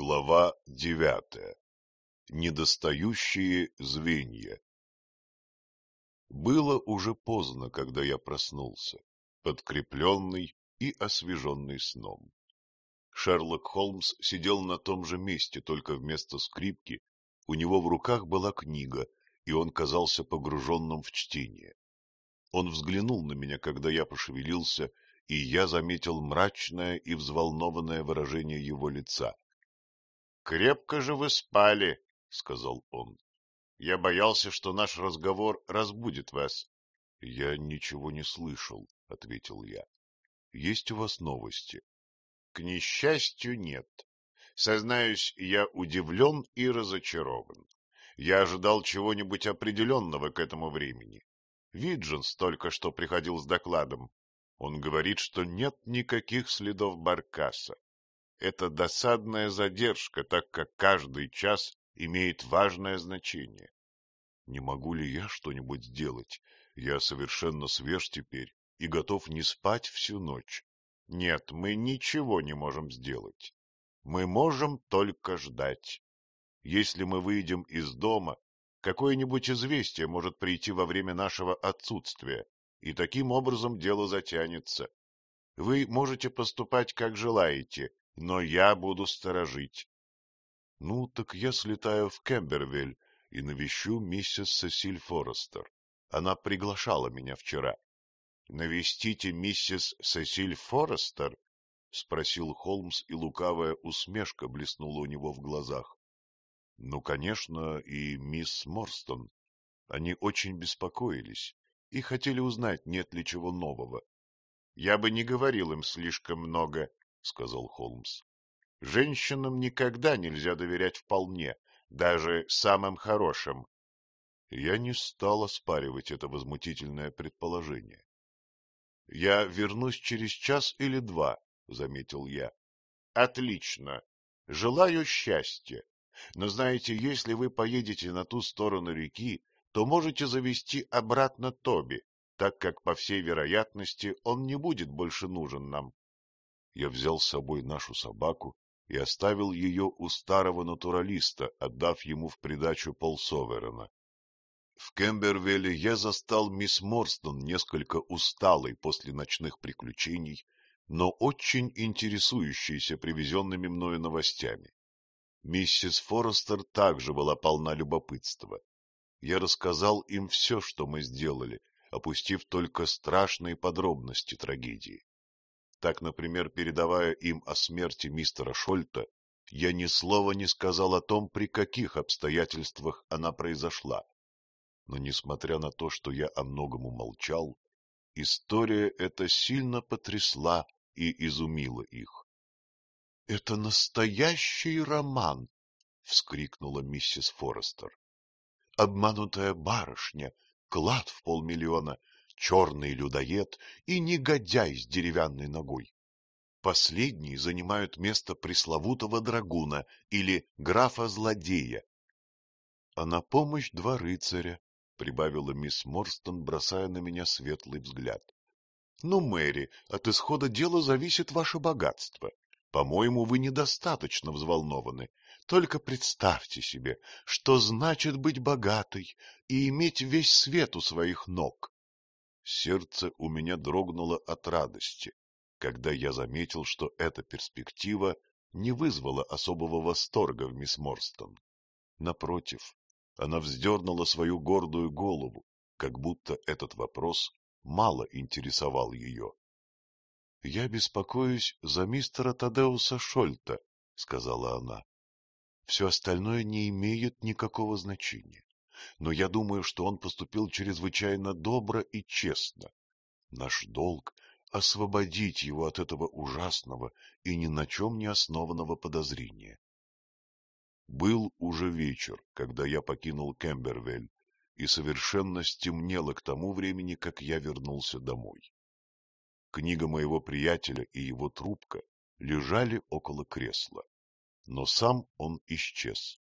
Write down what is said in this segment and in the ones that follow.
Глава девятая. Недостающие звенья. Было уже поздно, когда я проснулся, подкрепленный и освеженный сном. Шерлок Холмс сидел на том же месте, только вместо скрипки у него в руках была книга, и он казался погруженным в чтение. Он взглянул на меня, когда я пошевелился, и я заметил мрачное и взволнованное выражение его лица. — Крепко же вы спали, — сказал он. — Я боялся, что наш разговор разбудит вас. — Я ничего не слышал, — ответил я. — Есть у вас новости? — К несчастью, нет. Сознаюсь, я удивлен и разочарован. Я ожидал чего-нибудь определенного к этому времени. Виджинс только что приходил с докладом. Он говорит, что нет никаких следов Баркаса. Это досадная задержка, так как каждый час имеет важное значение. Не могу ли я что-нибудь сделать? Я совершенно свеж теперь и готов не спать всю ночь. Нет, мы ничего не можем сделать. Мы можем только ждать. Если мы выйдем из дома, какое-нибудь известие может прийти во время нашего отсутствия, и таким образом дело затянется. Вы можете поступать, как желаете, но я буду сторожить. — Ну, так я слетаю в Кембервиль и навещу миссис Сесиль Форестер. Она приглашала меня вчера. — Навестите миссис Сесиль Форестер? — спросил Холмс, и лукавая усмешка блеснула у него в глазах. — Ну, конечно, и мисс Морстон. Они очень беспокоились и хотели узнать, нет ли чего нового. — Я бы не говорил им слишком много, — сказал Холмс. — Женщинам никогда нельзя доверять вполне, даже самым хорошим. Я не стал оспаривать это возмутительное предположение. — Я вернусь через час или два, — заметил я. — Отлично. Желаю счастья. Но знаете, если вы поедете на ту сторону реки, то можете завести обратно Тоби, так как, по всей вероятности, он не будет больше нужен нам я взял с собой нашу собаку и оставил ее у старого натуралиста, отдав ему в придачу полсоверена. В Кембервелле я застал мисс Морстон несколько усталой после ночных приключений, но очень интересующейся привезенными мною новостями. Миссис Форестер также была полна любопытства. Я рассказал им все, что мы сделали, опустив только страшные подробности трагедии. Так, например, передавая им о смерти мистера Шольта, я ни слова не сказал о том, при каких обстоятельствах она произошла. Но, несмотря на то, что я о многом умолчал, история эта сильно потрясла и изумила их. — Это настоящий роман! — вскрикнула миссис Форестер. — Обманутая барышня, клад в полмиллиона черный людоед и негодяй с деревянной ногой. Последние занимают место пресловутого драгуна или графа-злодея. — А на помощь два рыцаря, — прибавила мисс Морстон, бросая на меня светлый взгляд. — Ну, Мэри, от исхода дела зависит ваше богатство. По-моему, вы недостаточно взволнованы. Только представьте себе, что значит быть богатой и иметь весь свет у своих ног. Сердце у меня дрогнуло от радости, когда я заметил, что эта перспектива не вызвала особого восторга в мисс Морстон. Напротив, она вздернула свою гордую голову, как будто этот вопрос мало интересовал ее. — Я беспокоюсь за мистера Тадеуса Шольта, — сказала она. — Все остальное не имеет никакого значения но я думаю, что он поступил чрезвычайно добро и честно. Наш долг — освободить его от этого ужасного и ни на чем не основанного подозрения. Был уже вечер, когда я покинул Кембервель, и совершенно стемнело к тому времени, как я вернулся домой. Книга моего приятеля и его трубка лежали около кресла, но сам он исчез.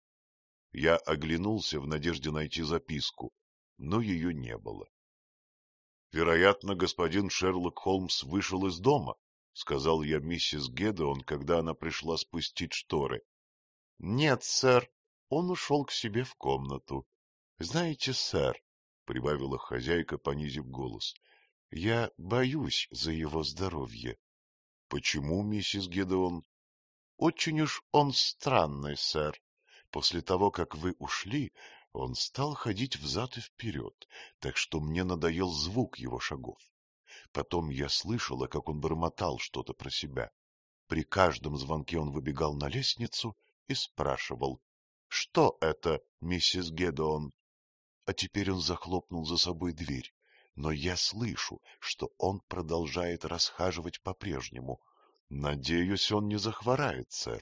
Я оглянулся в надежде найти записку, но ее не было. — Вероятно, господин Шерлок Холмс вышел из дома, — сказал я миссис Гедеон, когда она пришла спустить шторы. — Нет, сэр, он ушел к себе в комнату. — Знаете, сэр, — прибавила хозяйка, понизив голос, — я боюсь за его здоровье. — Почему, миссис Гедеон? — Очень уж он странный, сэр. После того, как вы ушли, он стал ходить взад и вперед, так что мне надоел звук его шагов. Потом я слышала, как он бормотал что-то про себя. При каждом звонке он выбегал на лестницу и спрашивал, что это, миссис Гедеон? А теперь он захлопнул за собой дверь, но я слышу, что он продолжает расхаживать по-прежнему. Надеюсь, он не захворает, сэр.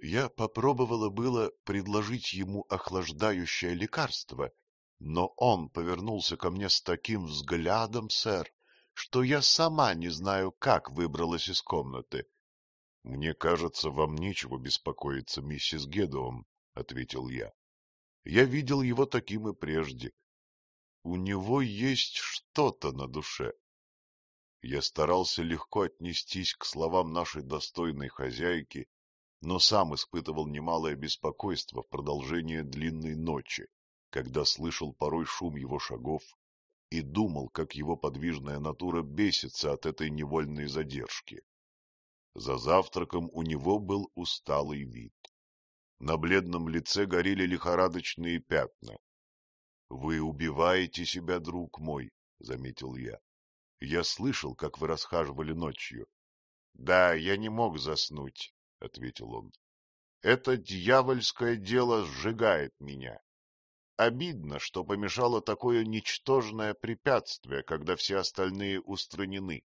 Я попробовала было предложить ему охлаждающее лекарство, но он повернулся ко мне с таким взглядом, сэр, что я сама не знаю, как выбралась из комнаты. — Мне кажется, вам нечего беспокоиться, миссис Гедеон, — ответил я. — Я видел его таким и прежде. У него есть что-то на душе. Я старался легко отнестись к словам нашей достойной хозяйки, но сам испытывал немалое беспокойство в продолжение длинной ночи, когда слышал порой шум его шагов и думал, как его подвижная натура бесится от этой невольной задержки. За завтраком у него был усталый вид. На бледном лице горели лихорадочные пятна. — Вы убиваете себя, друг мой, — заметил я. — Я слышал, как вы расхаживали ночью. — Да, я не мог заснуть, — ответил он. — Это дьявольское дело сжигает меня. Обидно, что помешало такое ничтожное препятствие, когда все остальные устранены.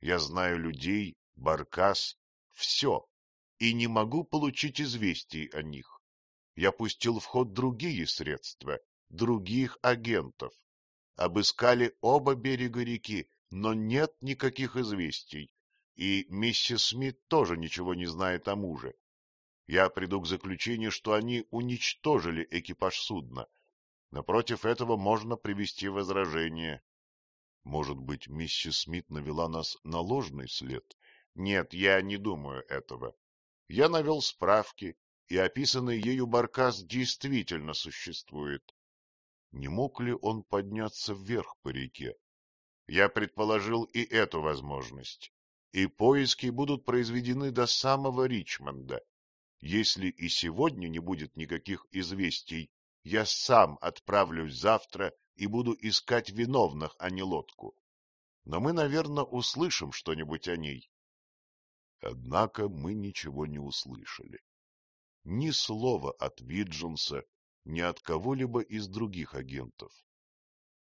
Я знаю людей, Баркас, все, и не могу получить известий о них. Я пустил в ход другие средства, других агентов. Обыскали оба берега реки, но нет никаких известий, и миссис Смит тоже ничего не знает о муже. Я приду к заключению, что они уничтожили экипаж судна. Напротив этого можно привести возражение. Может быть, миссис Смит навела нас на ложный след? Нет, я не думаю этого. Я навел справки, и описанный ею баркас действительно существует. Не мог ли он подняться вверх по реке? Я предположил и эту возможность. И поиски будут произведены до самого Ричмонда. Если и сегодня не будет никаких известий, я сам отправлюсь завтра и буду искать виновных, а не лодку. Но мы, наверное, услышим что-нибудь о ней. Однако мы ничего не услышали. Ни слова от Виджинса, ни от кого-либо из других агентов.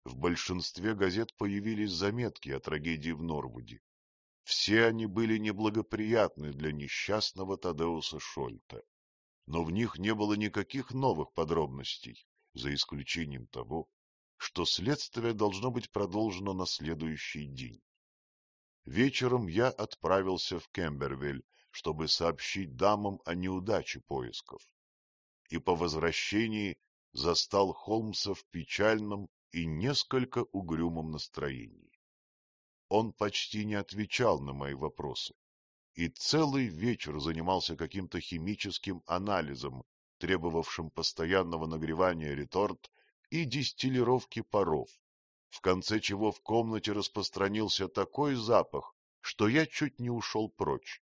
В большинстве газет появились заметки о трагедии в Норвуде. Все они были неблагоприятны для несчастного Тадеуса Шольта, но в них не было никаких новых подробностей, за исключением того, что следствие должно быть продолжено на следующий день. Вечером я отправился в Кембервиль, чтобы сообщить дамам о неудаче поисков. И по возвращении застал Холмса в печальном и несколько угрюмом настроении. Он почти не отвечал на мои вопросы и целый вечер занимался каким-то химическим анализом, требовавшим постоянного нагревания реторт и дистиллировки паров, в конце чего в комнате распространился такой запах, что я чуть не ушел прочь.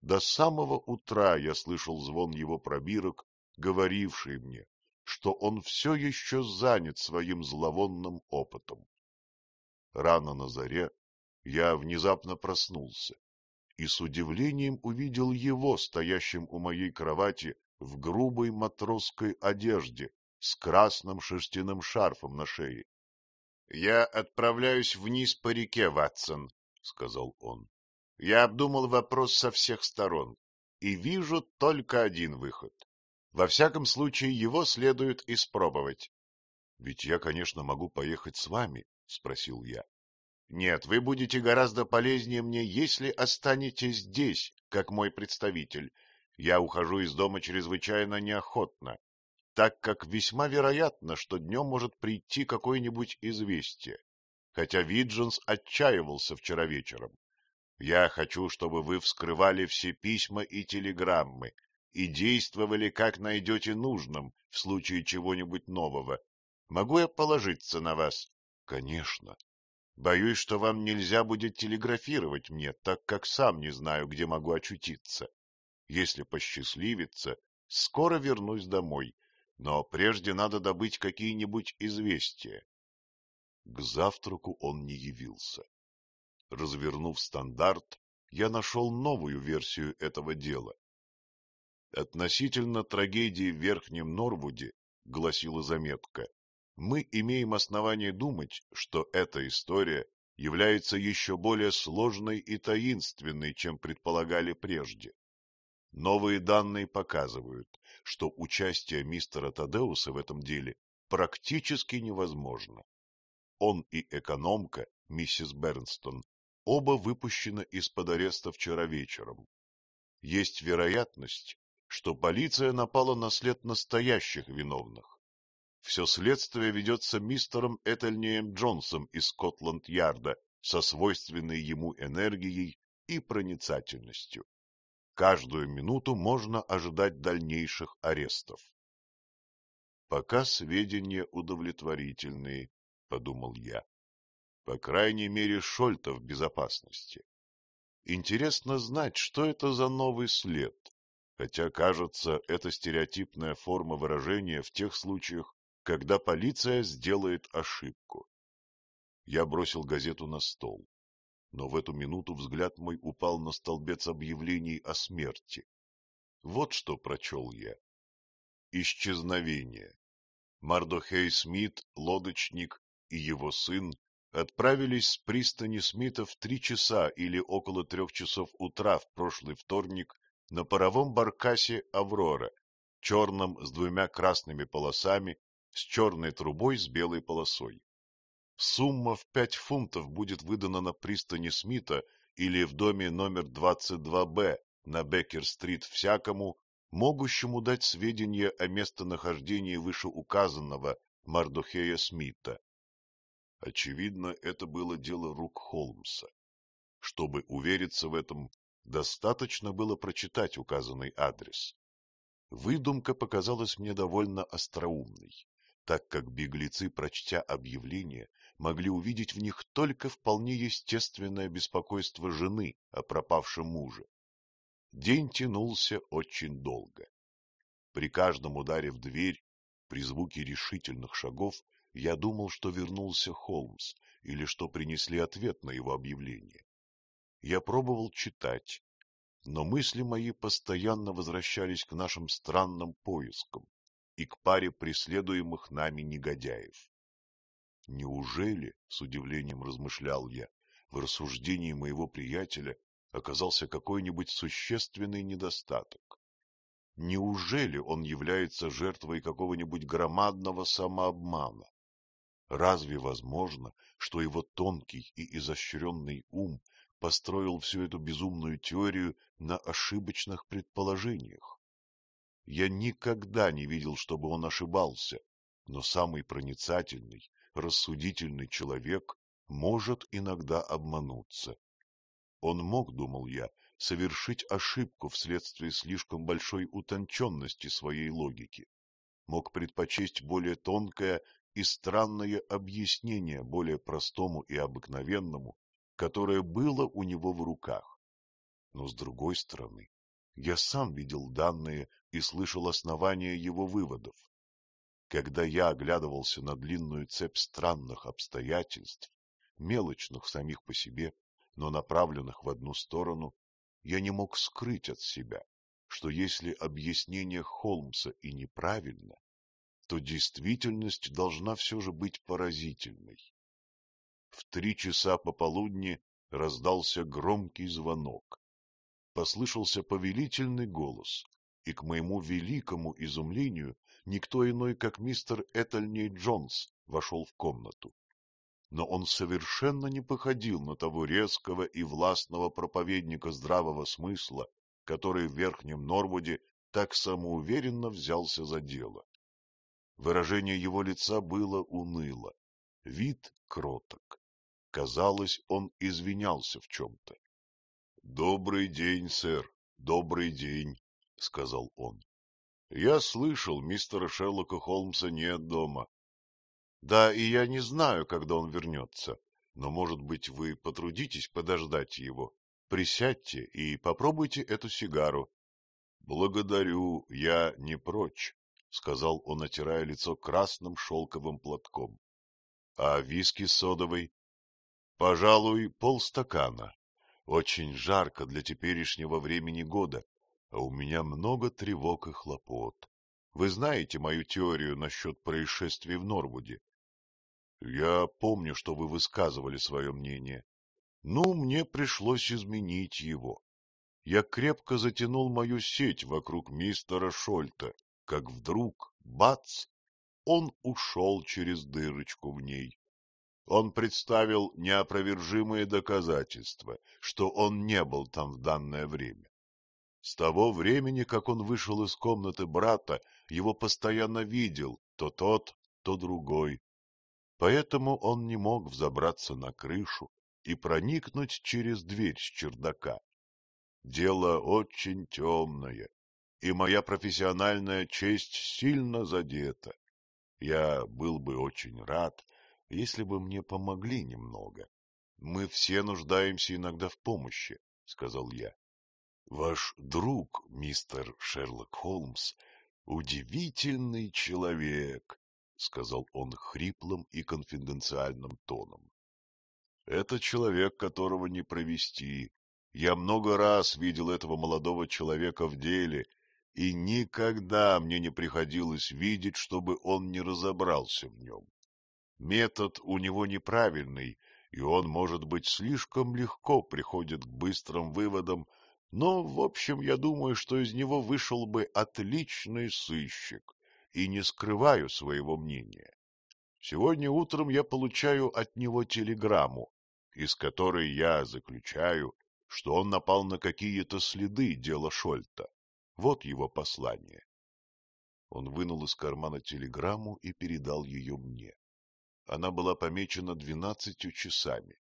До самого утра я слышал звон его пробирок, говоривший мне, что он все еще занят своим зловонным опытом. Рано на заре я внезапно проснулся и с удивлением увидел его, стоящим у моей кровати в грубой матросской одежде с красным шерстяным шарфом на шее. — Я отправляюсь вниз по реке, Ватсон, — сказал он. — Я обдумал вопрос со всех сторон и вижу только один выход. Во всяком случае, его следует испробовать. — Ведь я, конечно, могу поехать с вами, — спросил я. — Нет, вы будете гораздо полезнее мне, если останетесь здесь, как мой представитель. Я ухожу из дома чрезвычайно неохотно так как весьма вероятно, что днем может прийти какое-нибудь известие, хотя Виджинс отчаивался вчера вечером. Я хочу, чтобы вы вскрывали все письма и телеграммы, и действовали, как найдете нужным, в случае чего-нибудь нового. Могу я положиться на вас? — Конечно. Боюсь, что вам нельзя будет телеграфировать мне, так как сам не знаю, где могу очутиться. Если посчастливится, скоро вернусь домой, но прежде надо добыть какие-нибудь известия. К завтраку он не явился. Развернув стандарт, я нашел новую версию этого дела. Относительно трагедии в Верхнем Норвуде, гласила заметка, мы имеем основание думать, что эта история является еще более сложной и таинственной, чем предполагали прежде. Новые данные показывают, что участие мистера Тадеуса в этом деле практически невозможно. Он и экономка, миссис Бернстон, оба выпущены из-под ареста вчера вечером. Есть вероятность, что полиция напала на след настоящих виновных. Все следствие ведется мистером Этельнеем Джонсом из Скотланд-Ярда со свойственной ему энергией и проницательностью. Каждую минуту можно ожидать дальнейших арестов. Пока сведения удовлетворительные, — подумал я. По крайней мере, Шольта в безопасности. Интересно знать, что это за новый след, хотя, кажется, это стереотипная форма выражения в тех случаях, когда полиция сделает ошибку. Я бросил газету на стол, но в эту минуту взгляд мой упал на столбец объявлений о смерти. Вот что прочел я. Исчезновение. Мардохей Смит, лодочник, и его сын отправились с пристани Смита в три часа или около трех часов утра в прошлый вторник на паровом баркасе «Аврора», черном с двумя красными полосами, с черной трубой с белой полосой. Сумма в пять фунтов будет выдана на пристани Смита или в доме номер 22-Б на Беккер-стрит всякому, могущему дать сведения о местонахождении вышеуказанного Мардухея Смита. Очевидно, это было дело рук Холмса. Чтобы увериться в этом, Достаточно было прочитать указанный адрес. Выдумка показалась мне довольно остроумной, так как беглецы, прочтя объявление, могли увидеть в них только вполне естественное беспокойство жены о пропавшем муже. День тянулся очень долго. При каждом ударе в дверь, при звуке решительных шагов, я думал, что вернулся Холмс или что принесли ответ на его объявление. Я пробовал читать, но мысли мои постоянно возвращались к нашим странным поискам и к паре преследуемых нами негодяев. Неужели, с удивлением размышлял я, в рассуждении моего приятеля оказался какой-нибудь существенный недостаток? Неужели он является жертвой какого-нибудь громадного самообмана? Разве возможно, что его тонкий и изощренный ум построил всю эту безумную теорию на ошибочных предположениях. Я никогда не видел, чтобы он ошибался, но самый проницательный, рассудительный человек может иногда обмануться. Он мог, думал я, совершить ошибку вследствие слишком большой утонченности своей логики, мог предпочесть более тонкое и странное объяснение более простому и обыкновенному, которое было у него в руках. Но, с другой стороны, я сам видел данные и слышал основания его выводов. Когда я оглядывался на длинную цепь странных обстоятельств, мелочных самих по себе, но направленных в одну сторону, я не мог скрыть от себя, что если объяснение Холмса и неправильно, то действительность должна все же быть поразительной. В три часа пополудни раздался громкий звонок. Послышался повелительный голос, и к моему великому изумлению никто иной, как мистер Этельней Джонс, вошел в комнату. Но он совершенно не походил на того резкого и властного проповедника здравого смысла, который в Верхнем Норвуде так самоуверенно взялся за дело. Выражение его лица было уныло, вид кроток. Казалось, он извинялся в чем-то. — Добрый день, сэр, добрый день, — сказал он. — Я слышал, мистера Шерлока Холмса нет дома. — Да, и я не знаю, когда он вернется, но, может быть, вы потрудитесь подождать его. Присядьте и попробуйте эту сигару. — Благодарю, я не прочь, — сказал он, отирая лицо красным шелковым платком. — А виски содовый? — Пожалуй, полстакана. Очень жарко для теперешнего времени года, а у меня много тревог и хлопот. Вы знаете мою теорию насчет происшествий в Норвуде? Я помню, что вы высказывали свое мнение. Ну, мне пришлось изменить его. Я крепко затянул мою сеть вокруг мистера Шольта, как вдруг, бац, он ушел через дырочку в ней. Он представил неопровержимые доказательства, что он не был там в данное время. С того времени, как он вышел из комнаты брата, его постоянно видел то тот, то другой. Поэтому он не мог взобраться на крышу и проникнуть через дверь с чердака. Дело очень темное, и моя профессиональная честь сильно задета. Я был бы очень рад, если бы мне помогли немного. Мы все нуждаемся иногда в помощи, — сказал я. Ваш друг, мистер Шерлок Холмс, удивительный человек, — сказал он хриплым и конфиденциальным тоном. Это человек, которого не провести, я много раз видел этого молодого человека в деле, и никогда мне не приходилось видеть, чтобы он не разобрался в нем. Метод у него неправильный, и он, может быть, слишком легко приходит к быстрым выводам, но, в общем, я думаю, что из него вышел бы отличный сыщик, и не скрываю своего мнения. Сегодня утром я получаю от него телеграмму, из которой я заключаю, что он напал на какие-то следы дела Шольта. Вот его послание. Он вынул из кармана телеграмму и передал ее мне. Она была помечена двенадцатью часами.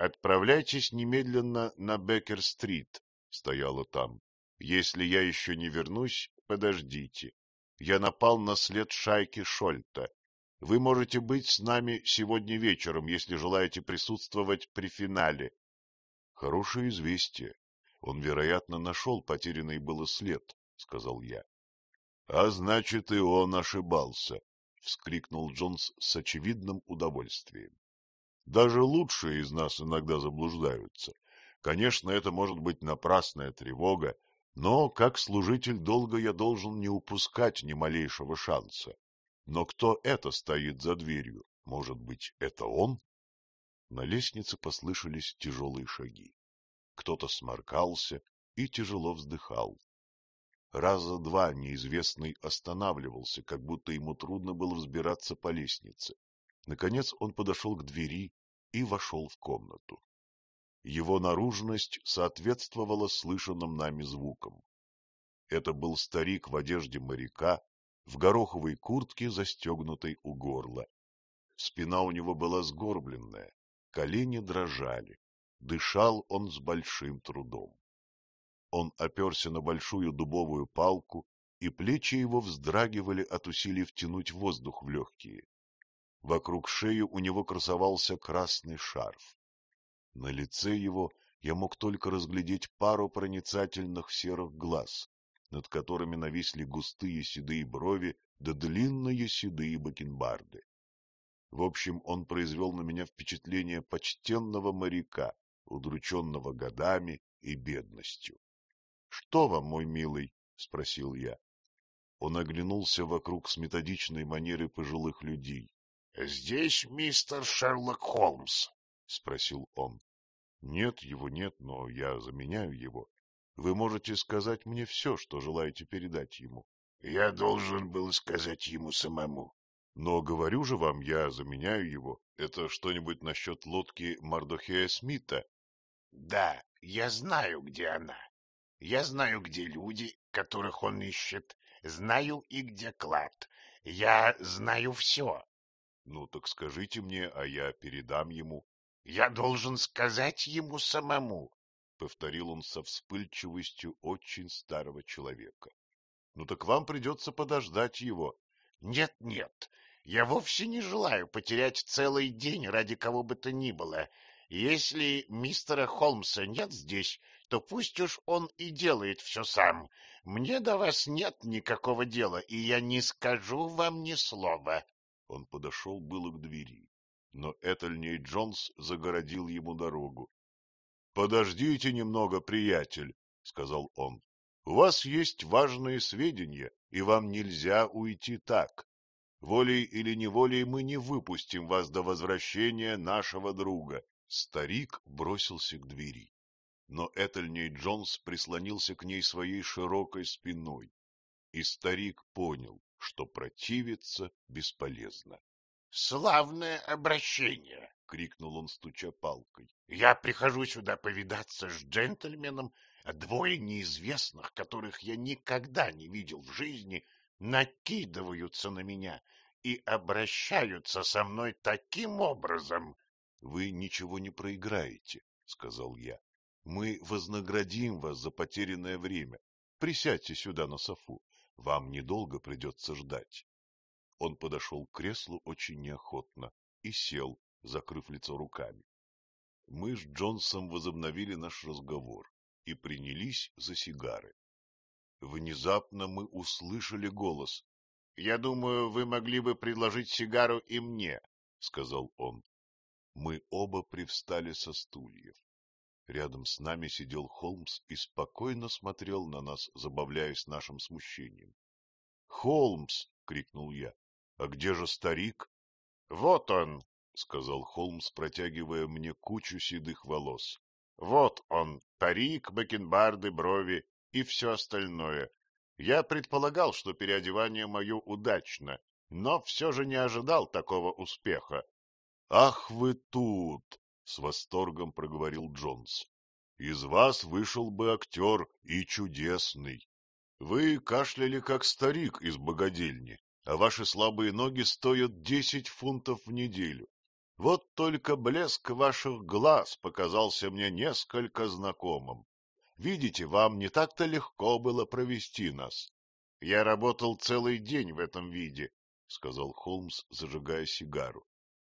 «Отправляйтесь немедленно на Беккер-стрит», — стояло там. «Если я еще не вернусь, подождите. Я напал на след шайки Шольта. Вы можете быть с нами сегодня вечером, если желаете присутствовать при финале. Хорошее известие. Он, вероятно, нашел потерянный было след, — сказал я. — А значит, и он ошибался, — вскрикнул Джонс с очевидным удовольствием. — Даже лучшие из нас иногда заблуждаются. Конечно, это может быть напрасная тревога, но, как служитель долга, я должен не упускать ни малейшего шанса. Но кто это стоит за дверью? Может быть, это он? На лестнице послышались тяжелые шаги. Кто-то сморкался и тяжело вздыхал. Раза два неизвестный останавливался, как будто ему трудно было взбираться по лестнице. Наконец он подошел к двери и вошел в комнату. Его наружность соответствовала слышанным нами звукам. Это был старик в одежде моряка, в гороховой куртке, застегнутой у горла. Спина у него была сгорбленная, колени дрожали, дышал он с большим трудом. Он оперся на большую дубовую палку, и плечи его вздрагивали от усилий втянуть воздух в легкие. Вокруг шеи у него красовался красный шарф. На лице его я мог только разглядеть пару проницательных серых глаз, над которыми нависли густые седые брови да длинные седые бакенбарды. В общем, он произвел на меня впечатление почтенного моряка, удрученного годами и бедностью. — Что вам, мой милый? — спросил я. Он оглянулся вокруг с методичной манерой пожилых людей. — Здесь мистер Шерлок Холмс? — спросил он. — Нет, его нет, но я заменяю его. Вы можете сказать мне все, что желаете передать ему. — Я должен был сказать ему самому. Но говорю же вам, я заменяю его. Это что-нибудь насчет лодки Мардохея Смита? — Да, я знаю, где она. Я знаю, где люди, которых он ищет. Знаю и где клад. Я знаю все. — Ну, так скажите мне, а я передам ему. — Я должен сказать ему самому. повторил он со вспыльчивостью очень старого человека. — Ну так вам придется подождать его. Нет, — Нет-нет, я вовсе не желаю потерять целый день ради кого бы то ни было. Если мистера Холмса нет здесь, то пусть уж он и делает все сам. Мне до вас нет никакого дела, и я не скажу вам ни слова. Он подошел было к двери, но Этельней Джонс загородил ему дорогу. — Подождите немного, приятель, — сказал он. — У вас есть важные сведения, и вам нельзя уйти так. Волей или неволей мы не выпустим вас до возвращения нашего друга. Старик бросился к двери, но Этельней Джонс прислонился к ней своей широкой спиной, и старик понял, что противиться бесполезно. — Славное обращение! — крикнул он, стуча палкой. — Я прихожу сюда повидаться с джентльменом, а двое неизвестных, которых я никогда не видел в жизни, накидываются на меня и обращаются со мной таким образом, — Вы ничего не проиграете, — сказал я. — Мы вознаградим вас за потерянное время. Присядьте сюда на софу. Вам недолго придется ждать. Он подошел к креслу очень неохотно и сел, закрыв лицо руками. Мы с Джонсом возобновили наш разговор и принялись за сигары. Внезапно мы услышали голос. — Я думаю, вы могли бы предложить сигару и мне, — сказал он. Мы оба привстали со стульев. Рядом с нами сидел Холмс и спокойно смотрел на нас, забавляясь нашим смущением. — Холмс! — крикнул я. — А где же старик? — Вот он! — сказал Холмс, протягивая мне кучу седых волос. — Вот он, парик, бакенбарды, брови и все остальное. Я предполагал, что переодевание мое удачно, но все же не ожидал такого успеха. Ах вы тут! — с восторгом проговорил Джонс. — Из вас вышел бы актер и чудесный. Вы кашляли, как старик из богадельни, а ваши слабые ноги стоят десять фунтов в неделю. Вот только блеск ваших глаз показался мне несколько знакомым. Видите, вам не так-то легко было провести нас. — Я работал целый день в этом виде, — сказал Холмс, зажигая сигару.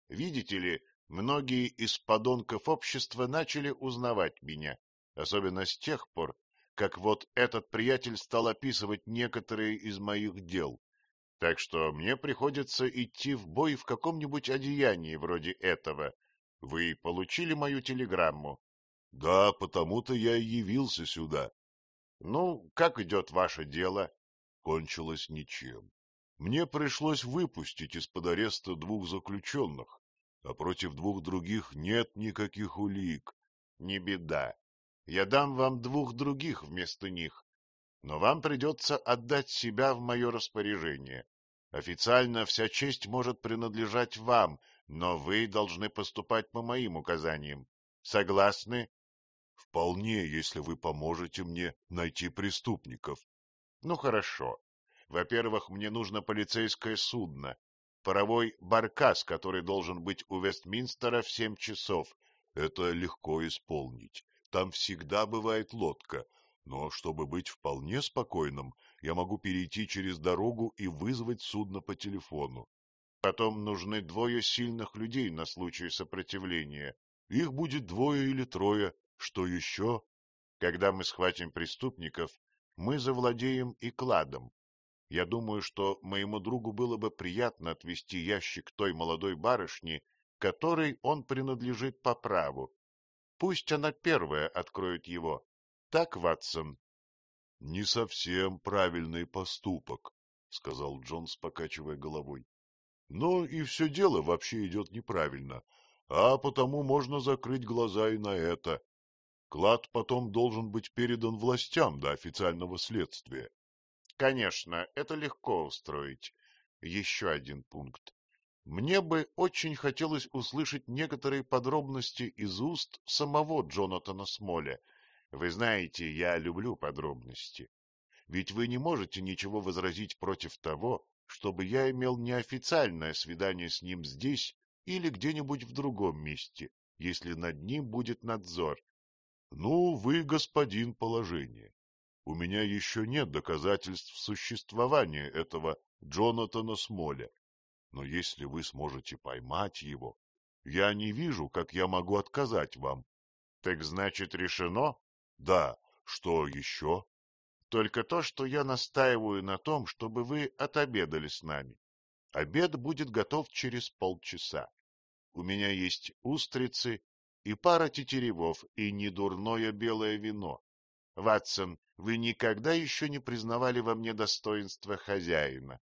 Видите ли, многие из подонков общества начали узнавать меня, особенно с тех пор, как вот этот приятель стал описывать некоторые из моих дел. Так что мне приходится идти в бой в каком-нибудь одеянии вроде этого. Вы получили мою телеграмму? — Да, потому-то я и явился сюда. — Ну, как идет ваше дело? — Кончилось ничем. Мне пришлось выпустить из-под ареста двух заключенных, а против двух других нет никаких улик. Не беда. Я дам вам двух других вместо них, но вам придется отдать себя в мое распоряжение. Официально вся честь может принадлежать вам, но вы должны поступать по моим указаниям. Согласны? Вполне, если вы поможете мне найти преступников. Ну, хорошо. Во-первых, мне нужно полицейское судно, паровой баркас, который должен быть у Вестминстера в семь часов. Это легко исполнить. Там всегда бывает лодка. Но чтобы быть вполне спокойным, я могу перейти через дорогу и вызвать судно по телефону. Потом нужны двое сильных людей на случай сопротивления. Их будет двое или трое. Что еще? Когда мы схватим преступников, мы завладеем и кладом. Я думаю, что моему другу было бы приятно отвести ящик той молодой барышни, которой он принадлежит по праву. Пусть она первая откроет его. Так, Ватсон? — Не совсем правильный поступок, — сказал Джонс, покачивая головой. — Но и все дело вообще идет неправильно, а потому можно закрыть глаза и на это. Клад потом должен быть передан властям до официального следствия. Конечно, это легко устроить. Еще один пункт. Мне бы очень хотелось услышать некоторые подробности из уст самого Джонатана Смоля. Вы знаете, я люблю подробности. Ведь вы не можете ничего возразить против того, чтобы я имел неофициальное свидание с ним здесь или где-нибудь в другом месте, если над ним будет надзор. — Ну, вы господин положения. У меня еще нет доказательств существования этого Джонатана Смоля. Но если вы сможете поймать его, я не вижу, как я могу отказать вам. — Так значит, решено? — Да. Что еще? — Только то, что я настаиваю на том, чтобы вы отобедали с нами. Обед будет готов через полчаса. У меня есть устрицы и пара тетеревов и недурное белое вино. Ватсон, вы никогда еще не признавали во мне достоинства хозяина.